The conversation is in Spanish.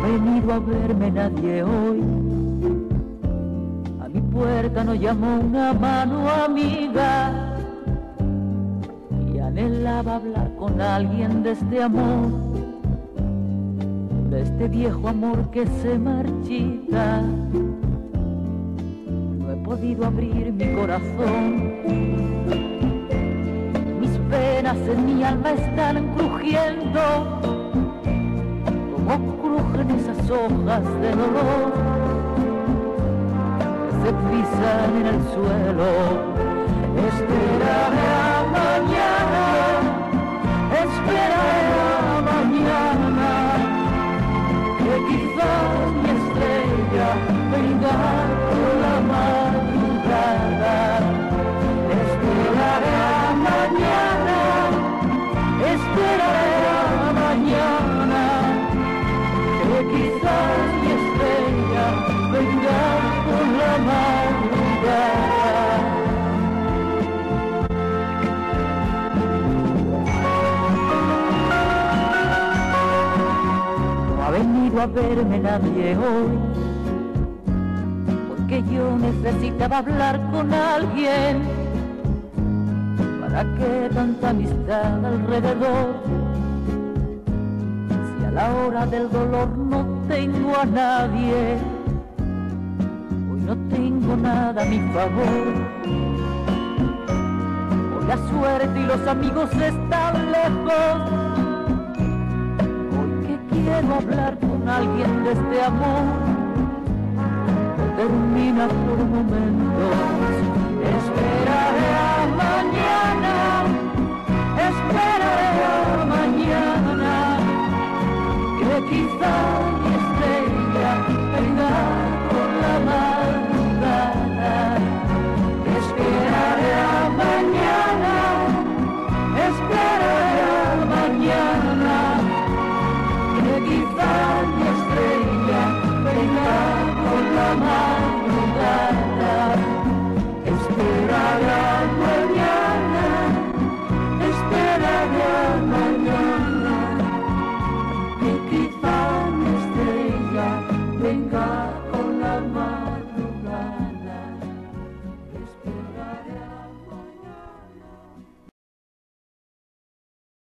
venido a verme nadie hoy. A mi puerta no llamó una mano amiga y anhelaba hablar con alguien de este amor, de este viejo amor que se marchita. No he podido abrir mi corazón. Mis penas en mi alma están crujiendo crujen esas hojas de dolor se pisan en el suelo. Esperaré a verme nadie hoy, porque yo necesitaba hablar con alguien. ¿Para qué tanta amistad alrededor? Si a la hora del dolor no tengo a nadie, hoy no tengo nada a mi favor. Hoy la suerte y los amigos están lejos. Que quiero hablar con alguien de este amor, no termina por momentos. Jennifer.